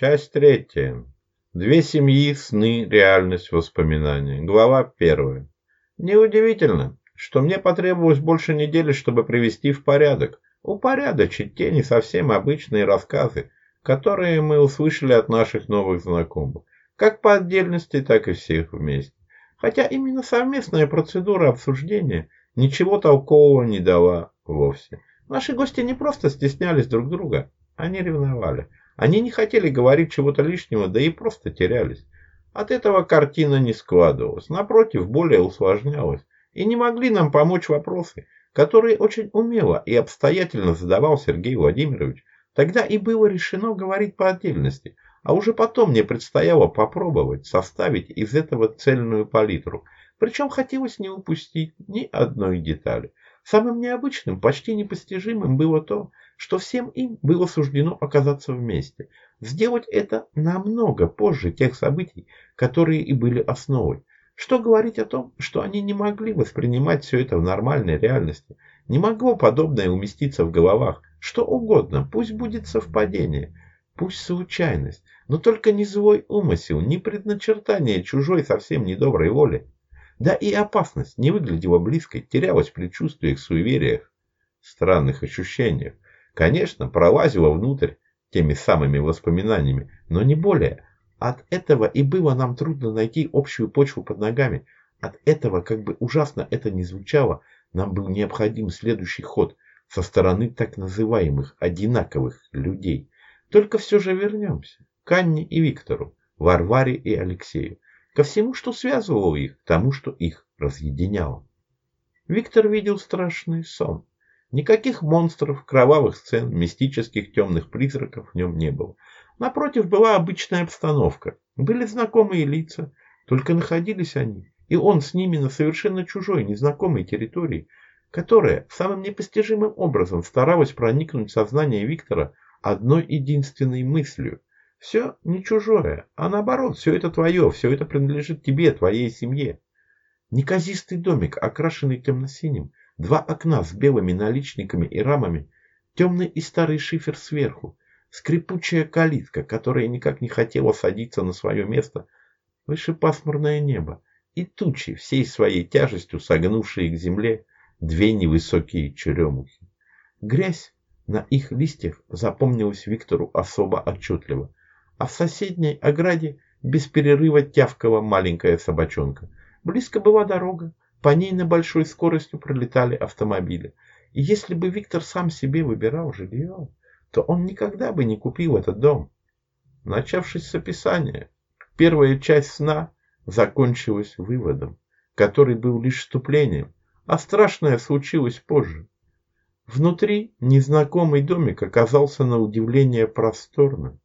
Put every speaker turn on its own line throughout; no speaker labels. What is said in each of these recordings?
Часть третья. Две семьи, сны, реальность, воспоминания. Глава первая. Неудивительно, что мне потребовалось больше недели, чтобы привести в порядок, упорядочить те не совсем обычные рассказы, которые мы услышали от наших новых знакомых, как по отдельности, так и всех вместе. Хотя именно совместная процедура обсуждения ничего толкового не дала вовсе. Наши гости не просто стеснялись друг друга, они ревновали. Они не хотели говорить чего-то лишнего, да и просто терялись. От этого картина не складывалась, напротив, более усложнялась. И не могли нам помочь вопросы, которые очень умело и обстоятельно задавал Сергей Владимирович. Тогда и было решено говорить по отдельности, а уже потом мне предстояло попробовать составить из этого цельную палитру. Причем хотелось не упустить ни одной детали. Самым необычным, почти непостижимым было то, что всем им было суждено оказаться вместе. Сделать это намного позже тех событий, которые и были основой. Что говорить о том, что они не могли воспринимать все это в нормальной реальности? Не могло подобное уместиться в головах. Что угодно, пусть будет совпадение, пусть случайность, но только не злой умысел, не предначертание чужой совсем недоброй воли. Да и опасность не выглядела близкой, терялась в предчувствиях, суевериях, странных ощущениях. Конечно, пролазила внутрь теми самыми воспоминаниями, но не более. От этого и было нам трудно найти общую почву под ногами. От этого, как бы ужасно это ни звучало, нам был необходим следующий ход со стороны так называемых одинаковых людей. Только все же вернемся к Анне и Виктору, Варваре и Алексею ко всему, что связывало их, к тому, что их разъединяло. Виктор видел страшный сон. Никаких монстров, кровавых сцен, мистических темных призраков в нем не было. Напротив, была обычная обстановка. Были знакомые лица, только находились они, и он с ними на совершенно чужой, незнакомой территории, которая самым непостижимым образом старалась проникнуть в сознание Виктора одной единственной мыслью все не чужое, а наоборот, все это твое, все это принадлежит тебе, твоей семье. Неказистый домик, окрашенный темно-синим, два окна с белыми наличниками и рамами, темный и старый шифер сверху, скрипучая калитка, которая никак не хотела садиться на свое место, выше пасмурное небо и тучи, всей своей тяжестью согнувшие к земле две невысокие черемухи. Грязь на их листьях запомнилась Виктору особо отчетливо а в соседней ограде без перерыва тявкала маленькая собачонка. Близко была дорога, по ней на большой скорости пролетали автомобили. И если бы Виктор сам себе выбирал жилье, то он никогда бы не купил этот дом. Начавшись с описания, первая часть сна закончилась выводом, который был лишь вступлением, а страшное случилось позже. Внутри незнакомый домик оказался на удивление просторным.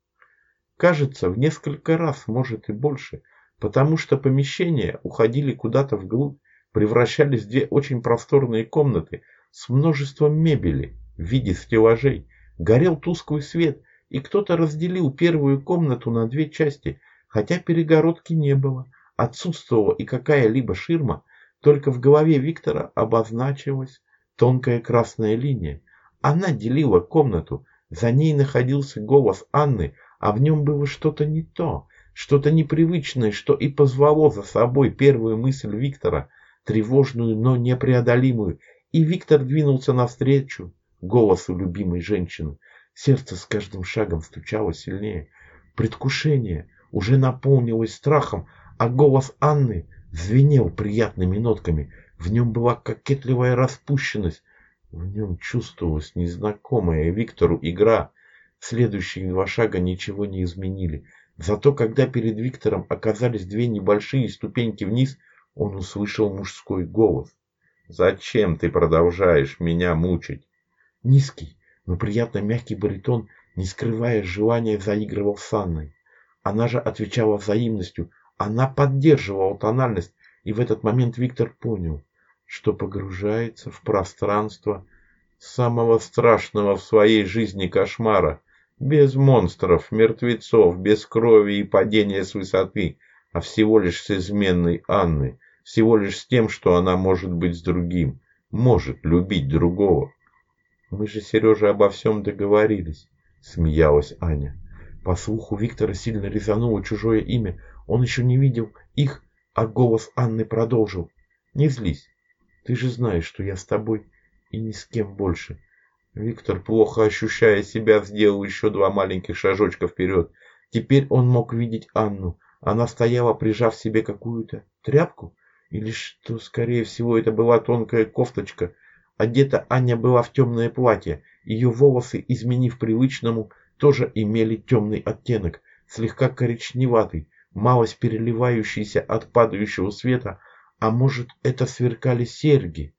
Кажется, в несколько раз, может и больше, потому что помещения уходили куда-то вглубь, превращались в две очень просторные комнаты с множеством мебели в виде стеллажей. Горел тусклый свет, и кто-то разделил первую комнату на две части, хотя перегородки не было. Отсутствовала и какая-либо ширма, только в голове Виктора обозначилась тонкая красная линия. Она делила комнату, за ней находился голос Анны, а в нем было что-то не то, что-то непривычное, что и позвало за собой первую мысль Виктора, тревожную, но непреодолимую, и Виктор двинулся навстречу голосу любимой женщины. Сердце с каждым шагом стучало сильнее. Предвкушение уже наполнилось страхом, а голос Анны звенел приятными нотками. В нем была кокетливая распущенность, в нем чувствовалась незнакомая Виктору игра — Следующие два шага ничего не изменили. Зато когда перед Виктором оказались две небольшие ступеньки вниз, он услышал мужской голос. «Зачем ты продолжаешь меня мучить?» Низкий, но приятно мягкий баритон, не скрывая желания, заигрывал с Анной. Она же отвечала взаимностью, она поддерживала тональность, и в этот момент Виктор понял, что погружается в пространство самого страшного в своей жизни кошмара – без монстров, мертвецов, без крови и падения с высоты, а всего лишь с изменной Анны, всего лишь с тем, что она может быть с другим, может любить другого. Мы же, Сережа, обо всем договорились, смеялась Аня.
По слуху Виктора сильно резануло чужое имя. Он еще не видел их, а голос Анны продолжил. «Не злись. Ты же знаешь, что я с тобой и ни с кем больше». Виктор, плохо ощущая себя, сделал еще два маленьких шажочка вперед. Теперь он мог видеть Анну. Она стояла, прижав себе какую-то тряпку, или что, скорее всего, это была тонкая кофточка. Одета Аня была в темное платье. Ее волосы, изменив привычному, тоже имели темный оттенок, слегка коричневатый, малость переливающийся от падающего света, а может, это сверкали серьги?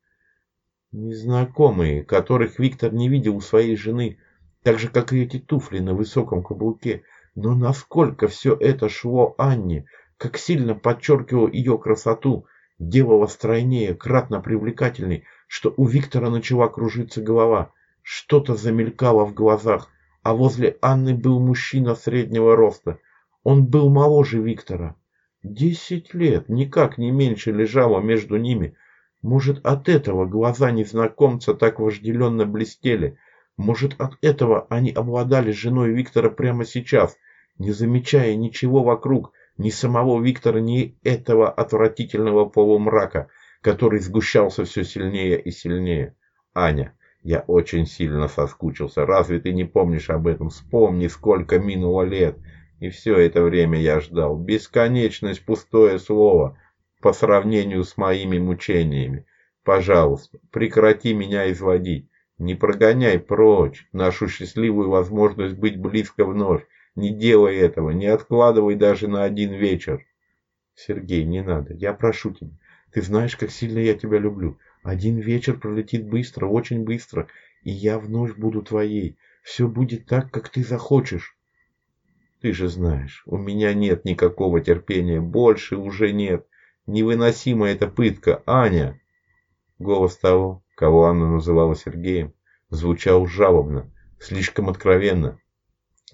Незнакомые, которых Виктор не видел у своей жены, так же, как и эти туфли на высоком каблуке. Но насколько все это шло Анне, как сильно подчеркивало ее красоту, делало стройнее, кратно привлекательней, что у Виктора начала кружиться голова. Что-то замелькало в глазах, а возле Анны был мужчина среднего роста. Он был моложе Виктора. Десять лет, никак не меньше лежало между ними. Может, от этого глаза незнакомца так вожделенно блестели. Может, от этого они обладали женой Виктора прямо сейчас, не замечая ничего вокруг, ни самого Виктора, ни этого отвратительного полумрака, который сгущался все сильнее и сильнее. Аня, я очень сильно соскучился. Разве ты не помнишь об этом? Вспомни, сколько минуло лет. И все это время я ждал. Бесконечность пустое слово по сравнению с моими мучениями. Пожалуйста, прекрати меня изводить. Не прогоняй прочь нашу счастливую возможность быть близко вновь. Не делай этого, не откладывай даже на один вечер. Сергей, не надо, я прошу тебя. Ты знаешь, как сильно я тебя люблю. Один вечер пролетит быстро, очень быстро, и я вновь буду твоей. Все будет так, как ты захочешь. Ты же знаешь, у меня нет никакого терпения, больше уже нет. Невыносима эта пытка, Аня. Голос того, кого Анна называла Сергеем, звучал жалобно, слишком откровенно.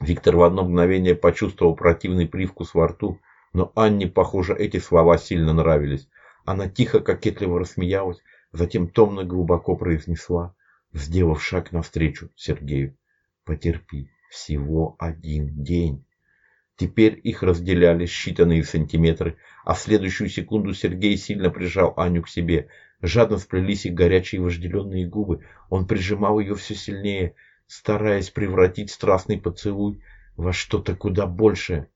Виктор в одно мгновение почувствовал противный привкус во рту, но Анне, похоже, эти слова сильно нравились. Она тихо, кокетливо рассмеялась, затем томно глубоко произнесла, сделав шаг навстречу Сергею. Потерпи, всего один день. Теперь их разделяли считанные сантиметры, а в следующую секунду Сергей сильно прижал Аню к себе. Жадно сплелись их горячие вожделенные губы. Он прижимал ее все сильнее, стараясь превратить страстный поцелуй во что-то куда большее.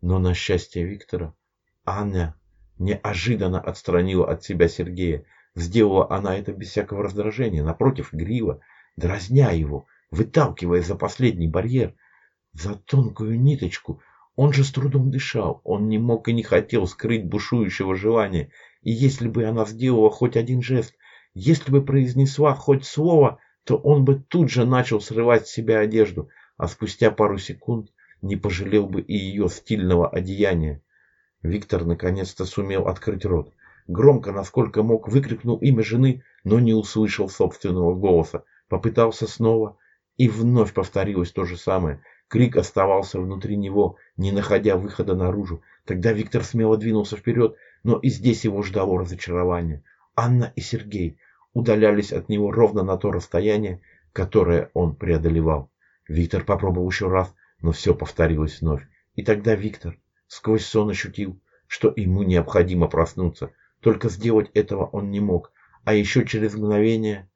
Но на счастье Виктора Аня неожиданно отстранила от себя Сергея. Сделала она это без всякого раздражения, напротив, игриво, дразня его, выталкивая за последний барьер, за тонкую ниточку. Он же с трудом дышал, он не мог и не хотел скрыть бушующего желания. И если бы она сделала хоть один жест, если бы произнесла хоть слово, то он бы тут же начал срывать с себя одежду, а спустя пару секунд не пожалел бы и ее стильного одеяния. Виктор наконец-то сумел открыть рот. Громко, насколько мог, выкрикнул имя жены, но не услышал собственного голоса. Попытался снова, и вновь повторилось то же самое. Крик оставался внутри него, не находя выхода наружу. Тогда Виктор смело двинулся вперед, но и здесь его ждало разочарование. Анна и Сергей удалялись от него ровно на то расстояние, которое он преодолевал. Виктор попробовал еще раз, но все повторилось вновь. И тогда Виктор сквозь сон ощутил, что ему необходимо проснуться. Только сделать этого он не мог, а еще через мгновение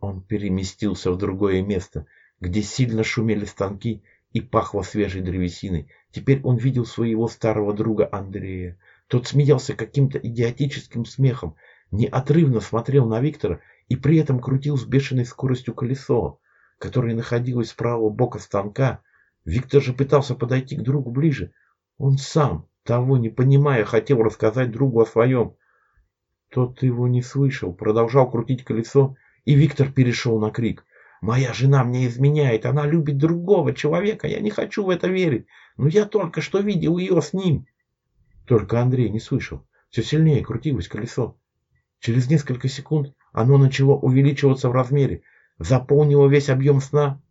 он переместился в другое место, где сильно шумели станки и пахло свежей древесиной. Теперь он видел своего старого друга Андрея. Тот смеялся каким-то идиотическим смехом, неотрывно смотрел на Виктора и при этом крутил с бешеной скоростью колесо, которое находилось с правого бока станка. Виктор же пытался подойти к другу ближе. Он сам, того не понимая, хотел рассказать другу о своем. Тот его не слышал, продолжал крутить колесо, и Виктор перешел на крик. «Моя жена мне изменяет, она любит другого человека, я не хочу в это верить, но я только что видел ее с ним». Только Андрей не слышал, все сильнее крутилось колесо. Через несколько секунд оно начало увеличиваться в размере, заполнило весь объем сна.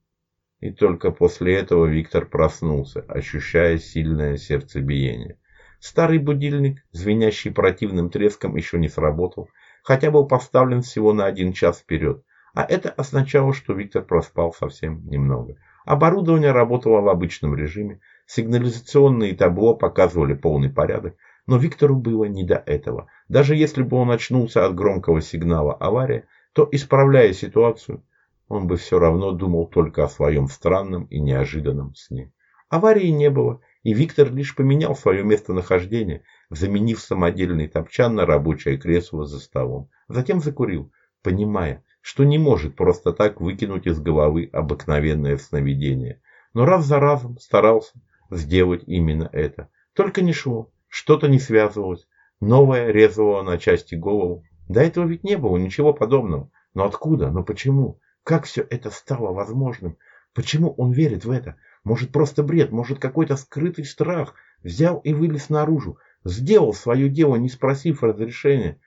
И только после этого Виктор проснулся, ощущая сильное сердцебиение. Старый будильник, звенящий противным треском, еще не сработал, хотя был поставлен всего на один час вперед, а это означало, что Виктор проспал совсем немного.
Оборудование работало в обычном режиме, сигнализационные табло показывали полный порядок, но Виктору было не до этого. Даже если бы он очнулся от громкого сигнала авария, то, исправляя ситуацию, он бы все равно думал только о своем странном и неожиданном сне. Аварии не было, и Виктор лишь поменял свое местонахождение, заменив самодельный топчан на рабочее кресло за столом. Затем закурил, понимая, что не может просто так выкинуть из головы обыкновенное сновидение. Но раз за разом старался сделать именно это. Только не шло, что-то не связывалось, новое резало на части голову. До этого ведь не было ничего подобного. Но откуда? Но почему? Как все это стало возможным? Почему он верит в это? Может просто бред, может какой-то скрытый страх. Взял и вылез наружу. Сделал свое дело, не спросив разрешения.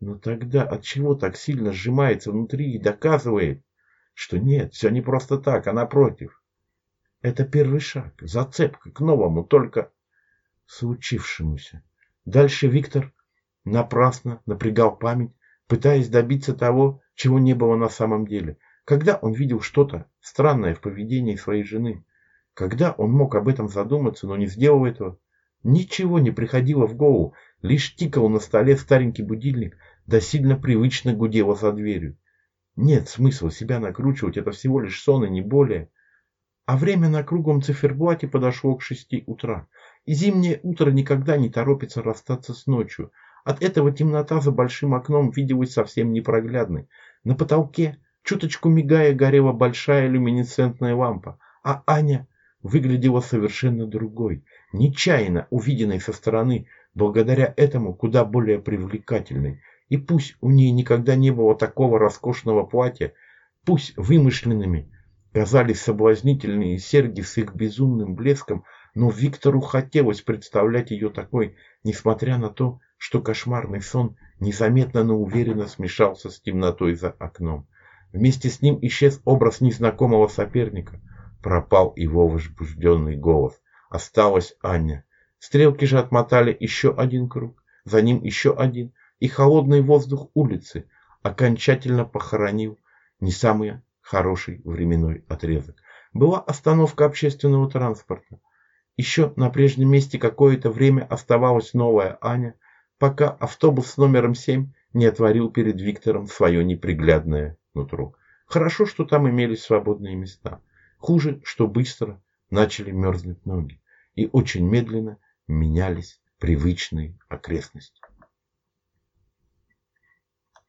Но тогда от чего так сильно сжимается внутри и доказывает, что нет, все не просто так, а напротив. Это первый шаг, зацепка к новому, только случившемуся. Дальше Виктор напрасно напрягал память, пытаясь добиться того, чего не было на самом деле. Когда он видел что-то странное в поведении своей жены, когда он мог об этом задуматься, но не сделал этого, ничего не приходило в голову, лишь тикал на столе старенький будильник, да сильно привычно гудело за дверью. Нет смысла себя накручивать, это всего лишь сон и не более. А время на круглом циферблате подошло к шести утра. И зимнее утро никогда не торопится расстаться с ночью. От этого темнота за большим окном виделась совсем непроглядной. На потолке, чуточку мигая, горела большая люминесцентная лампа, а Аня выглядела совершенно другой, нечаянно увиденной со стороны, благодаря этому куда более привлекательной. И пусть у нее никогда не было такого роскошного платья, пусть вымышленными казались соблазнительные серьги с их безумным блеском, но Виктору хотелось представлять ее такой, несмотря на то, что кошмарный сон незаметно, но уверенно смешался с темнотой за окном. Вместе с ним исчез образ незнакомого соперника. Пропал его возбужденный голос. Осталась Аня. Стрелки же отмотали еще один круг, за ним еще один, и холодный воздух улицы окончательно похоронил не самый хороший временной отрезок. Была остановка общественного транспорта. Еще на прежнем месте какое-то время оставалась новая Аня, пока автобус с номером 7 не отворил перед Виктором свое неприглядное нутро. Хорошо, что там имелись свободные места. Хуже, что быстро начали мерзнуть ноги и очень медленно менялись привычные окрестности.